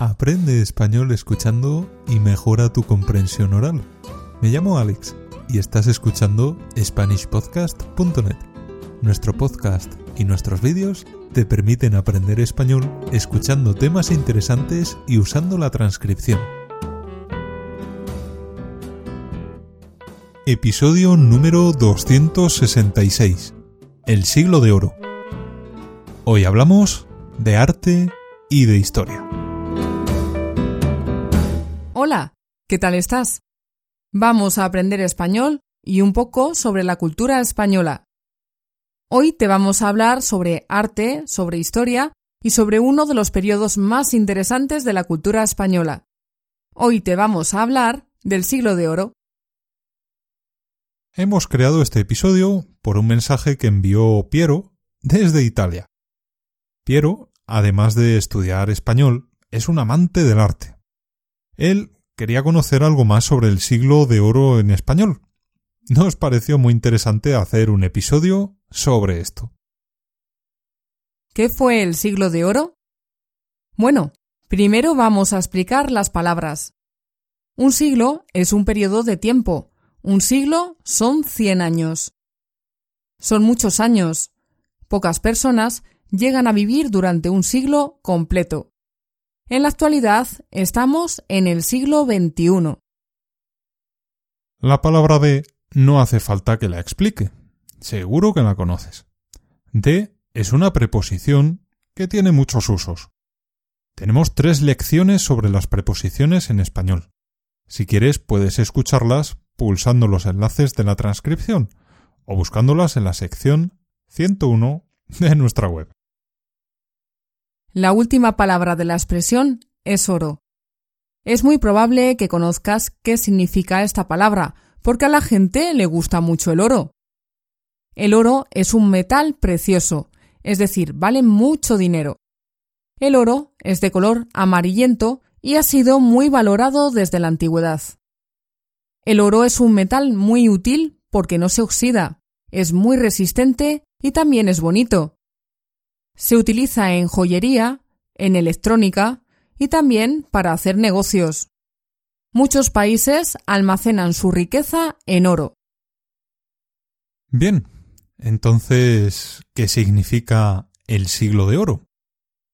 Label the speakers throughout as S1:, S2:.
S1: Aprende español escuchando y mejora tu comprensión oral. Me llamo Alex y estás escuchando SpanishPodcast.net. Nuestro podcast y nuestros vídeos te permiten aprender español escuchando temas interesantes y usando la transcripción. Episodio número 266. El siglo de oro. Hoy hablamos de arte y de historia.
S2: Hola, ¿qué tal estás? Vamos a aprender español y un poco sobre la cultura española. Hoy te vamos a hablar sobre arte, sobre historia y sobre uno de los periodos más interesantes de la cultura española. Hoy te vamos a hablar del siglo de oro.
S1: Hemos creado este episodio por un mensaje que envió Piero desde Italia. Piero, además de estudiar español, es un amante del arte. Él quería conocer algo más sobre el siglo de oro en español. Nos pareció muy interesante hacer un episodio sobre esto.
S2: ¿Qué fue el siglo de oro? Bueno, primero vamos a explicar las palabras. Un siglo es un periodo de tiempo. Un siglo son 100 años. Son muchos años. Pocas personas llegan a vivir durante un siglo completo. En la actualidad estamos en el siglo XXI.
S1: La palabra de no hace falta que la explique. Seguro que la conoces. De es una preposición que tiene muchos usos. Tenemos tres lecciones sobre las preposiciones en español. Si quieres puedes escucharlas pulsando los enlaces de la transcripción o buscándolas en la sección 101 de nuestra web.
S2: La última palabra de la expresión es oro. Es muy probable que conozcas qué significa esta palabra, porque a la gente le gusta mucho el oro. El oro es un metal precioso, es decir, vale mucho dinero. El oro es de color amarillento y ha sido muy valorado desde la antigüedad. El oro es un metal muy útil porque no se oxida, es muy resistente y también es bonito. Se utiliza en joyería, en electrónica y también para hacer negocios. Muchos países almacenan su riqueza en oro.
S1: Bien, entonces, ¿qué significa el siglo de oro?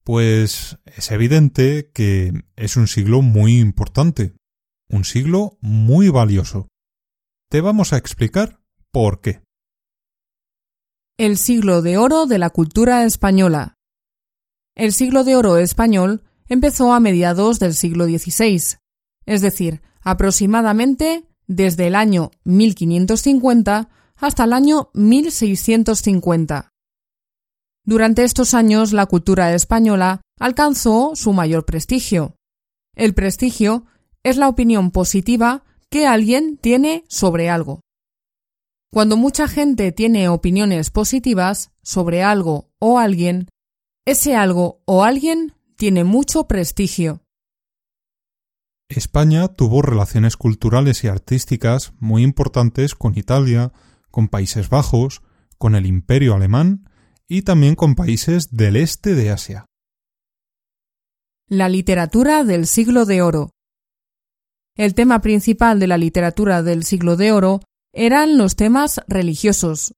S1: Pues es evidente que es un siglo muy importante, un siglo muy valioso. Te vamos a explicar por qué.
S2: El siglo de oro de la cultura española. El siglo de oro español empezó a mediados del siglo XVI, es decir, aproximadamente desde el año 1550 hasta el año 1650. Durante estos años la cultura española alcanzó su mayor prestigio. El prestigio es la opinión positiva que alguien tiene sobre algo. Cuando mucha gente tiene opiniones positivas sobre algo o alguien, ese algo o alguien tiene mucho prestigio.
S1: España tuvo relaciones culturales y artísticas muy importantes con Italia, con Países Bajos, con el Imperio alemán y también con países del este de Asia.
S2: La literatura del siglo de oro. El tema principal de la literatura del siglo de oro eran los temas religiosos.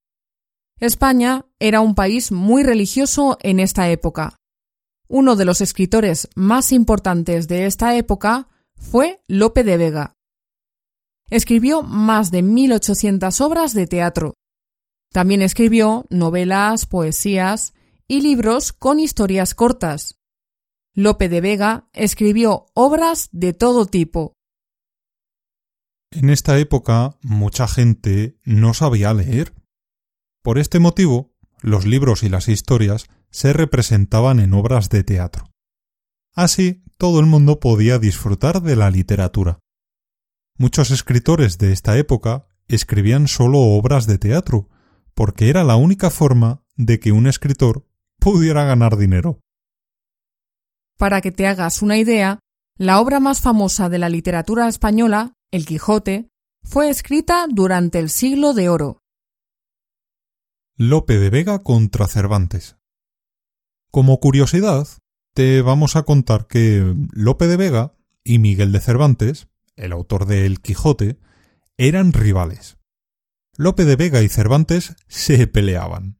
S2: España era un país muy religioso en esta época. Uno de los escritores más importantes de esta época fue Lope de Vega. Escribió más de 1800 obras de teatro. También escribió novelas, poesías y libros con historias cortas. Lope de Vega escribió obras de todo tipo.
S1: En esta época mucha gente no sabía leer. Por este motivo, los libros y las historias se representaban en obras de teatro. Así, todo el mundo podía disfrutar de la literatura. Muchos escritores de esta época escribían solo obras de teatro, porque era la única forma de que un escritor pudiera ganar dinero.
S2: Para que te hagas una idea, la obra más famosa de la literatura española el Quijote, fue escrita durante el siglo de oro.
S1: Lope de Vega contra Cervantes. Como curiosidad, te vamos a contar que Lope de Vega y Miguel de Cervantes, el autor de El Quijote, eran rivales. Lope de Vega y Cervantes se peleaban.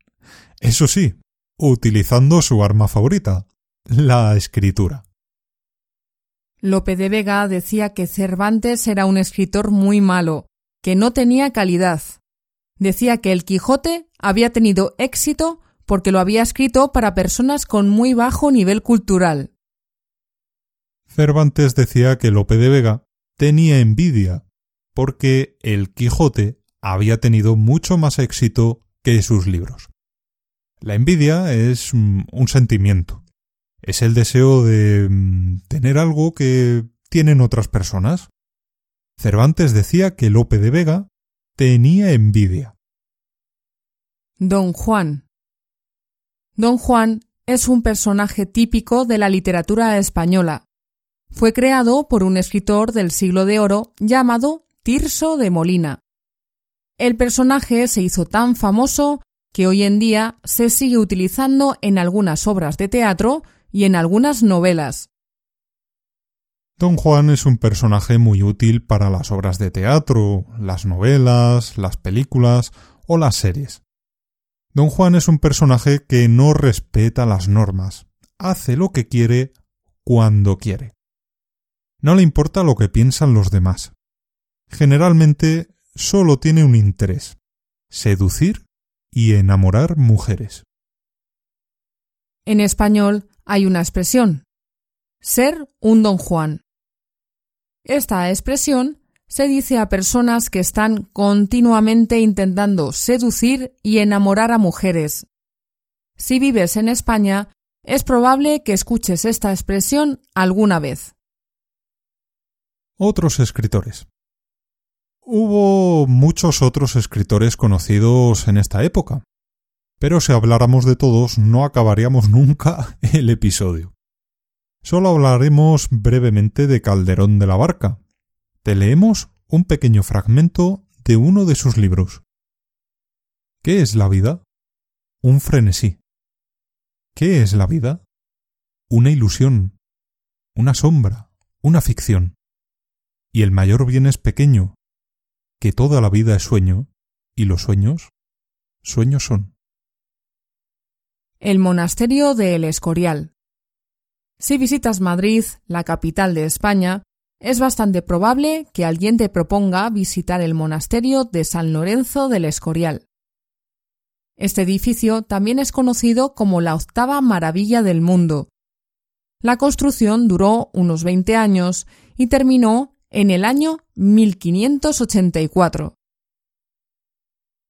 S1: Eso sí, utilizando su arma favorita, la escritura.
S2: Lope de Vega decía que Cervantes era un escritor muy malo, que no tenía calidad. Decía que el Quijote había tenido éxito porque lo había escrito para personas con muy bajo nivel cultural.
S1: Cervantes decía que Lope de Vega tenía envidia porque el Quijote había tenido mucho más éxito que sus libros. La envidia es mm, un sentimiento, es el deseo de mm, tener algo que tienen otras personas. Cervantes decía que Lope de Vega tenía envidia.
S2: Don Juan. Don Juan es un personaje típico de la literatura española. Fue creado por un escritor del siglo de oro llamado Tirso de Molina. El personaje se hizo tan famoso que hoy en día se sigue utilizando en algunas obras de teatro y en algunas novelas.
S1: Don Juan es un personaje muy útil para las obras de teatro, las novelas, las películas o las series. Don Juan es un personaje que no respeta las normas, hace lo que quiere cuando quiere. No le importa lo que piensan los demás. Generalmente solo tiene un interés, seducir y enamorar mujeres.
S2: En español hay una expresión, ser un don Juan. Esta expresión se dice a personas que están continuamente intentando seducir y enamorar a mujeres. Si vives en España, es probable que escuches esta expresión alguna vez.
S1: Otros escritores. Hubo muchos otros escritores conocidos en esta época, pero si habláramos de todos no acabaríamos nunca el episodio. Solo hablaremos brevemente de Calderón de la Barca. Te leemos un pequeño fragmento de uno de sus libros. ¿Qué es la vida? Un frenesí. ¿Qué es la vida? Una ilusión, una sombra, una ficción. Y el mayor bien es pequeño, que toda la vida es sueño, y los sueños, sueños son.
S2: El monasterio de El Escorial. Si visitas Madrid, la capital de España, es bastante probable que alguien te proponga visitar el monasterio de San Lorenzo del Escorial. Este edificio también es conocido como la octava maravilla del mundo. La construcción duró unos 20 años y terminó en el año 1584.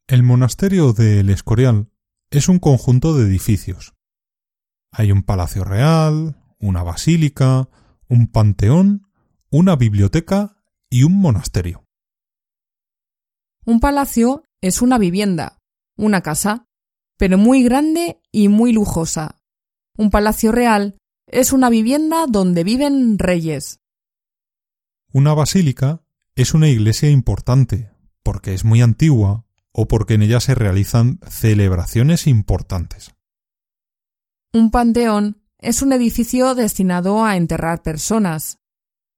S1: El monasterio de El Escorial es un conjunto de edificios. Hay un palacio real, una basílica, un panteón, una biblioteca y un monasterio.
S2: Un palacio es una vivienda, una casa, pero muy grande y muy lujosa. Un palacio real es una vivienda donde viven reyes.
S1: Una basílica es una iglesia importante, porque es muy antigua o porque en ella se realizan celebraciones importantes.
S2: Un panteón es un edificio destinado a enterrar personas.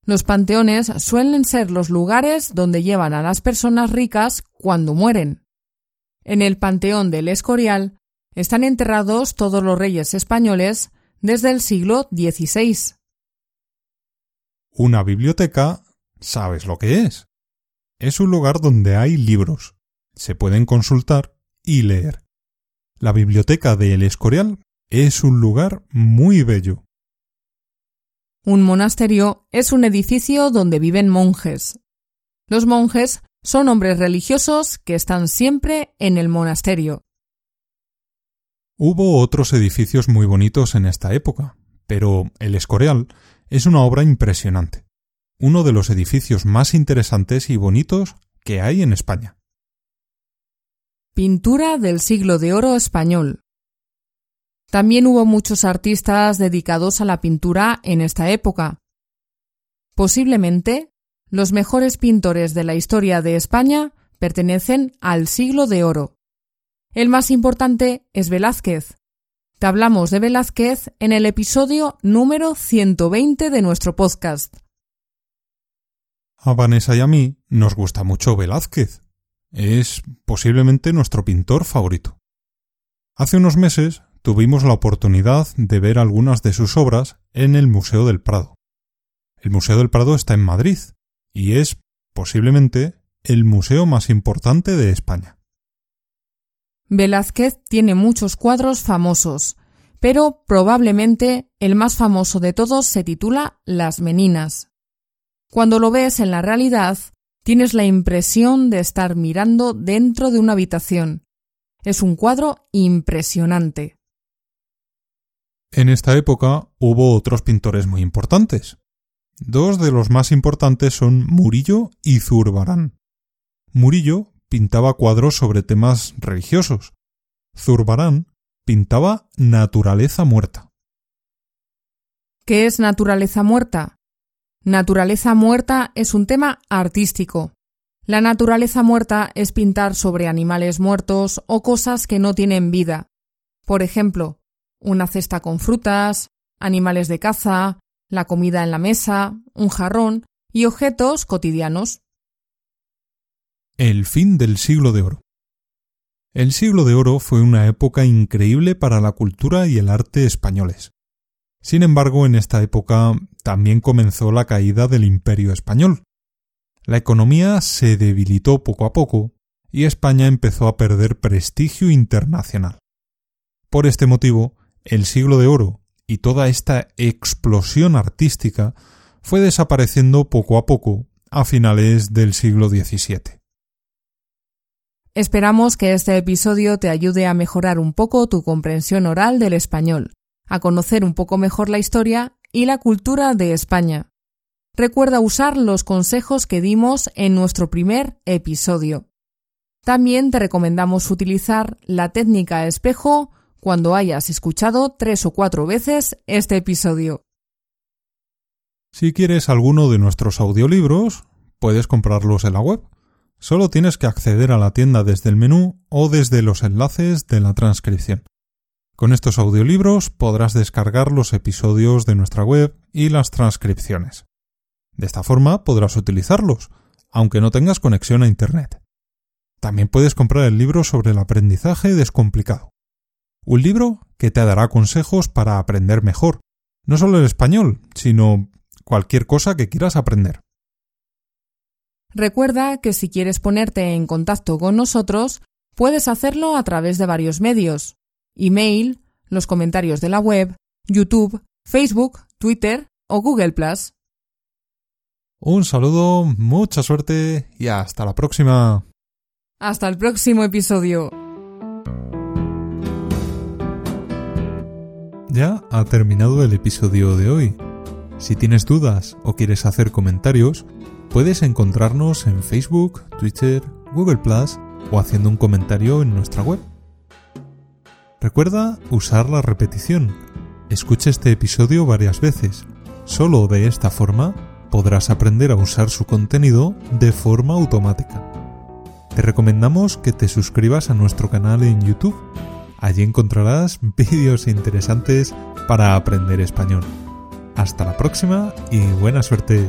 S2: Los panteones suelen ser los lugares donde llevan a las personas ricas cuando mueren. En el Panteón del Escorial están enterrados todos los reyes españoles desde el siglo XVI.
S1: Una biblioteca, ¿sabes lo que es? Es un lugar donde hay libros, se pueden consultar y leer. La biblioteca de El Escorial es un lugar muy bello.
S2: Un monasterio es un edificio donde viven monjes. Los monjes son hombres religiosos que están siempre en el monasterio.
S1: Hubo otros edificios muy bonitos en esta época, pero El Escorial es una obra impresionante, uno de los edificios más interesantes y bonitos que hay en España.
S2: Pintura del siglo de oro español. También hubo muchos artistas dedicados a la pintura en esta época. Posiblemente, los mejores pintores de la historia de España pertenecen al siglo de oro. El más importante es Velázquez, Te hablamos de Velázquez en el episodio número 120 de nuestro podcast.
S1: A Vanessa y a mí nos gusta mucho Velázquez. Es posiblemente nuestro pintor favorito. Hace unos meses tuvimos la oportunidad de ver algunas de sus obras en el Museo del Prado. El Museo del Prado está en Madrid y es posiblemente el museo más importante de España.
S2: Velázquez tiene muchos cuadros famosos, pero probablemente el más famoso de todos se titula Las Meninas. Cuando lo ves en la realidad, tienes la impresión de estar mirando dentro de una habitación. Es un cuadro impresionante.
S1: En esta época hubo otros pintores muy importantes. Dos de los más importantes son Murillo y Zurbarán. Murillo pintaba cuadros sobre temas religiosos. Zurbarán pintaba naturaleza muerta.
S2: ¿Qué es naturaleza muerta? Naturaleza muerta es un tema artístico. La naturaleza muerta es pintar sobre animales muertos o cosas que no tienen vida. Por ejemplo, una cesta con frutas, animales de caza, la comida en la mesa, un jarrón y objetos cotidianos.
S1: El fin del siglo de oro. El siglo de oro fue una época increíble para la cultura y el arte españoles. Sin embargo, en esta época también comenzó la caída del imperio español. La economía se debilitó poco a poco y España empezó a perder prestigio internacional. Por este motivo, el siglo de oro y toda esta explosión artística fue desapareciendo poco a poco a finales del siglo XVII.
S2: Esperamos que este episodio te ayude a mejorar un poco tu comprensión oral del español, a conocer un poco mejor la historia y la cultura de España. Recuerda usar los consejos que dimos en nuestro primer episodio. También te recomendamos utilizar la técnica espejo cuando hayas escuchado tres o cuatro veces este episodio.
S1: Si quieres alguno de nuestros audiolibros, puedes comprarlos en la web Solo tienes que acceder a la tienda desde el menú o desde los enlaces de la transcripción. Con estos audiolibros podrás descargar los episodios de nuestra web y las transcripciones. De esta forma podrás utilizarlos, aunque no tengas conexión a Internet. También puedes comprar el libro sobre el aprendizaje descomplicado. Un libro que te dará consejos para aprender mejor, no solo el español, sino cualquier cosa que quieras aprender.
S2: Recuerda que si quieres ponerte en contacto con nosotros, puedes hacerlo a través de varios medios. Email, los comentarios de la web, YouTube, Facebook, Twitter o Google ⁇
S1: Un saludo, mucha suerte y hasta la próxima.
S2: Hasta el próximo episodio.
S1: Ya ha terminado el episodio de hoy. Si tienes dudas o quieres hacer comentarios, Puedes encontrarnos en Facebook, Twitter, Google Plus o haciendo un comentario en nuestra web. Recuerda usar la repetición. Escucha este episodio varias veces. Solo de esta forma podrás aprender a usar su contenido de forma automática. Te recomendamos que te suscribas a nuestro canal en YouTube. Allí encontrarás vídeos interesantes para aprender español. Hasta la próxima y buena suerte.